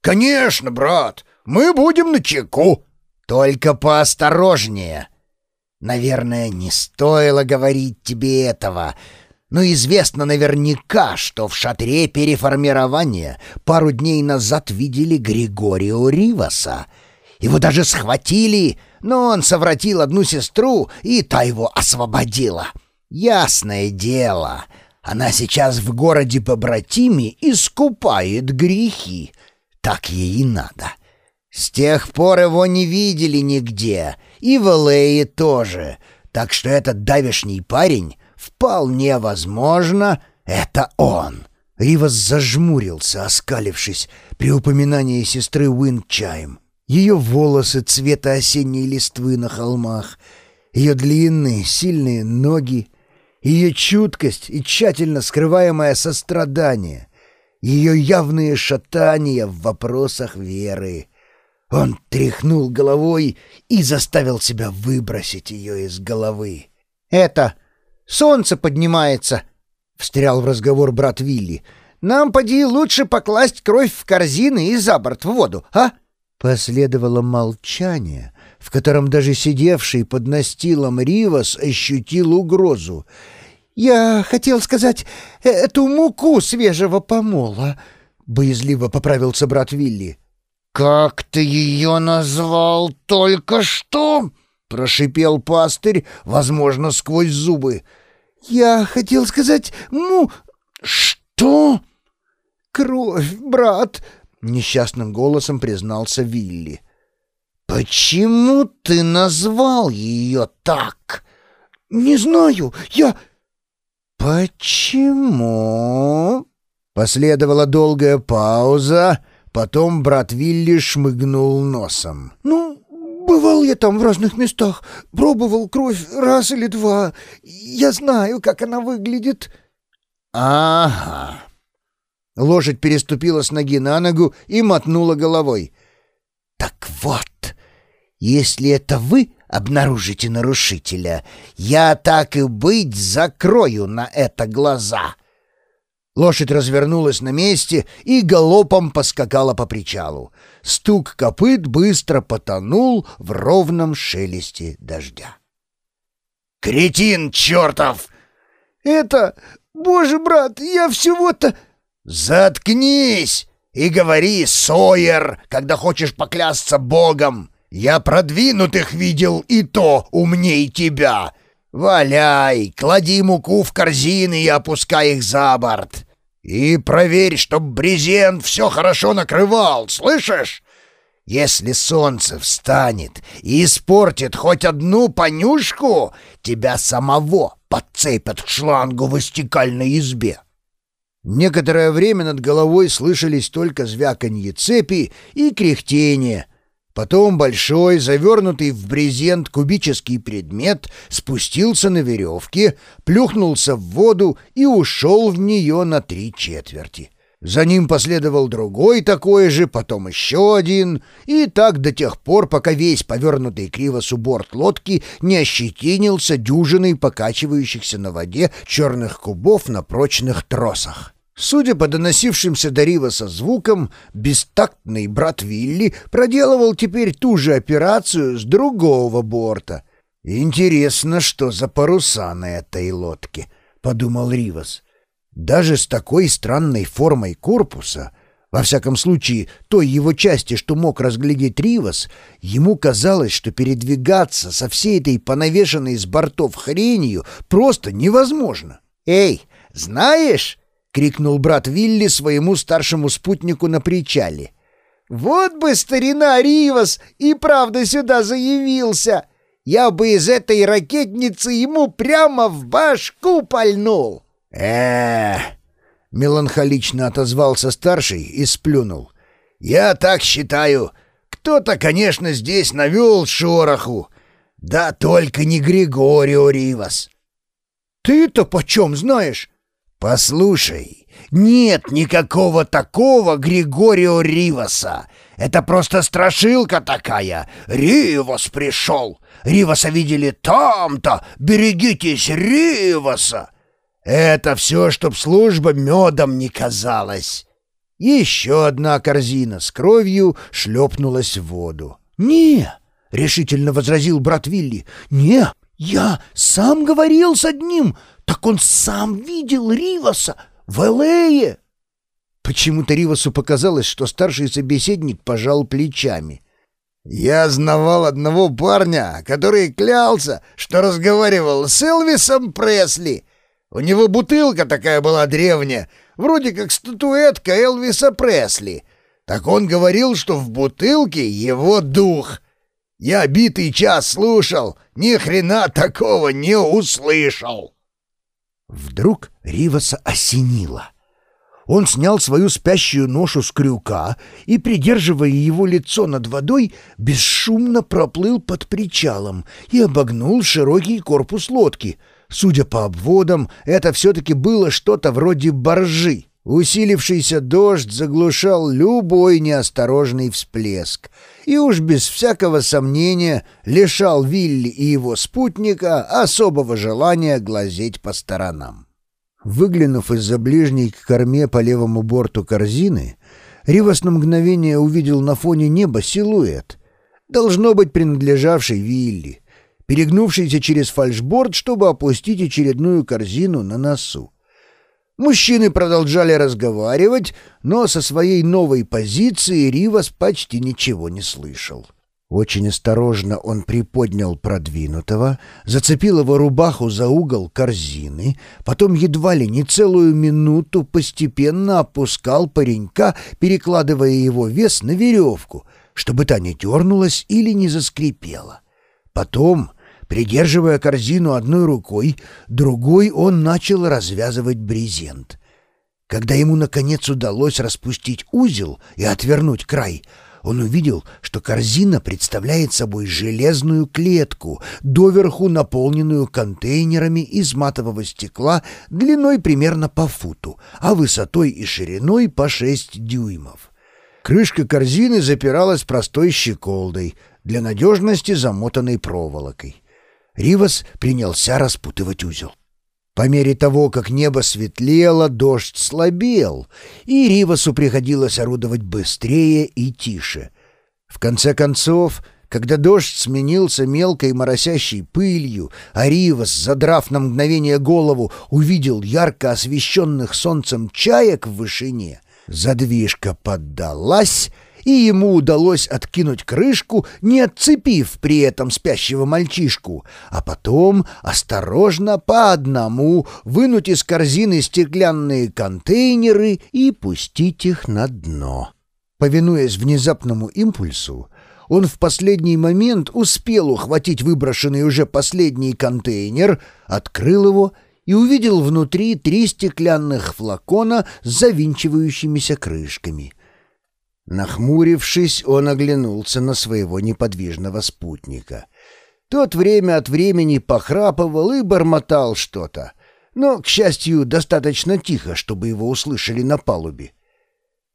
«Конечно, брат, мы будем на чеку. Только поосторожнее. Наверное, не стоило говорить тебе этого, но известно наверняка, что в шатре переформирования пару дней назад видели Григорио Риваса. Его даже схватили, но он совратил одну сестру, и та его освободила. Ясное дело, она сейчас в городе побратиме искупает грехи. Так ей и надо. С тех пор его не видели нигде, и в Элее тоже, так что этот давешний парень вполне возможно, это он. Ривас зажмурился, оскалившись при упоминании сестры Уинчайм. Ее волосы цвета осенней листвы на холмах, ее длинные, сильные ноги, ее чуткость и тщательно скрываемое сострадание, ее явные шатания в вопросах веры. Он тряхнул головой и заставил себя выбросить ее из головы. «Это солнце поднимается!» — встрял в разговор брат Вилли. «Нам, поди, лучше покласть кровь в корзины и за борт в воду, а?» Последовало молчание, в котором даже сидевший под настилом Ривас ощутил угрозу. «Я хотел сказать, эту муку свежего помола», — боязливо поправился брат Вилли. «Как ты ее назвал только что?» — прошипел пастырь, возможно, сквозь зубы. «Я хотел сказать, ну...» «Что?» «Кровь, брат!» — несчастным голосом признался Вилли. «Почему ты назвал ее так?» «Не знаю, я...» «Почему?» Последовала долгая пауза, потом брат Вилли шмыгнул носом. «Ну, бывал я там в разных местах, пробовал кровь раз или два. Я знаю, как она выглядит». «Ага». Лошадь переступила с ноги на ногу и мотнула головой. «Так вот, если это вы обнаружите нарушителя, я так и быть закрою на это глаза». Лошадь развернулась на месте и галопом поскакала по причалу. Стук копыт быстро потонул в ровном шелесте дождя. «Кретин чертов!» «Это... Боже, брат, я всего-то...» «Заткнись и говори, Сойер, когда хочешь поклясться Богом! Я продвинутых видел и то умней тебя. Валяй, клади муку в корзины и опускай их за борт. И проверь, чтоб брезент все хорошо накрывал, слышишь? Если солнце встанет и испортит хоть одну понюшку, тебя самого подцепят к шлангу в истекальной избе». Некоторое время над головой слышались только звяканье цепи и кряхтение, Потом большой, завернутый в брезент кубический предмет спустился на веревке, плюхнулся в воду и ушел в нее на три четверти. За ним последовал другой такой же, потом еще один, и так до тех пор, пока весь повернутый криво суборт лодки не ощетинился дюжиной покачивающихся на воде черных кубов на прочных тросах. Судя по доносившимся до Риваса звукам, бестактный брат Вилли проделывал теперь ту же операцию с другого борта. «Интересно, что за паруса на этой лодке», — подумал Ривас. «Даже с такой странной формой корпуса...» Во всяком случае, той его части, что мог разглядеть Ривас, ему казалось, что передвигаться со всей этой понавешенной с бортов хренью просто невозможно. «Эй, знаешь...» — крикнул брат Вилли своему старшему спутнику на причале. «Вот бы старина Ривас и правда сюда заявился! Я бы из этой ракетницы ему прямо в башку пальнул!» э меланхолично отозвался старший и сплюнул. «Я так считаю. Кто-то, конечно, здесь навел шороху. Да только не Григорио Ривас». «Ты-то почем знаешь?» «Послушай, нет никакого такого Григорио Риваса. Это просто страшилка такая. Ривас пришел. Риваса видели там-то. Берегитесь Риваса. Это все, чтоб служба медом не казалась». Еще одна корзина с кровью шлепнулась в воду. «Не!» — решительно возразил брат Вилли. «Не! Я сам говорил с одним! Так он сам видел Риваса в Элее!» Почему-то Ривасу показалось, что старший собеседник пожал плечами. «Я знавал одного парня, который клялся, что разговаривал с Элвисом Пресли. У него бутылка такая была древняя, вроде как статуэтка Элвиса Пресли. Так он говорил, что в бутылке его дух. Я битый час слушал, ни хрена такого не услышал». Вдруг Риваса осенило — он снял свою спящую ношу с крюка и, придерживая его лицо над водой, бесшумно проплыл под причалом и обогнул широкий корпус лодки. Судя по обводам, это все-таки было что-то вроде боржи. Усилившийся дождь заглушал любой неосторожный всплеск и уж без всякого сомнения лишал Вилли и его спутника особого желания глазеть по сторонам. Выглянув из-за ближней к корме по левому борту корзины, Ривас на мгновение увидел на фоне неба силуэт, должно быть принадлежавший Вилли, перегнувшийся через фальшборд, чтобы опустить очередную корзину на носу. Мужчины продолжали разговаривать, но со своей новой позиции Ривас почти ничего не слышал. — очень осторожно он приподнял продвинутого, зацепил его рубаху за угол корзины, потом едва ли не целую минуту постепенно опускал паренька, перекладывая его вес на веревку, чтобы та не дернулась или не заскрипела. Потом, придерживая корзину одной рукой, другой он начал развязывать брезент. Когда ему, наконец, удалось распустить узел и отвернуть край — он увидел, что корзина представляет собой железную клетку, доверху наполненную контейнерами из матового стекла длиной примерно по футу, а высотой и шириной по 6 дюймов. Крышка корзины запиралась простой щеколдой, для надежности замотанной проволокой. Ривас принялся распутывать узел. По мере того, как небо светлело, дождь слабел, и Ривасу приходилось орудовать быстрее и тише. В конце концов, когда дождь сменился мелкой моросящей пылью, а Ривас, задрав на мгновение голову, увидел ярко освещенных солнцем чаек в вышине, задвижка поддалась — и ему удалось откинуть крышку, не отцепив при этом спящего мальчишку, а потом осторожно по одному вынуть из корзины стеклянные контейнеры и пустить их на дно. Повинуясь внезапному импульсу, он в последний момент успел ухватить выброшенный уже последний контейнер, открыл его и увидел внутри три стеклянных флакона с завинчивающимися крышками — Нахмурившись, он оглянулся на своего неподвижного спутника. Тот время от времени похрапывал и бормотал что-то, но, к счастью, достаточно тихо, чтобы его услышали на палубе.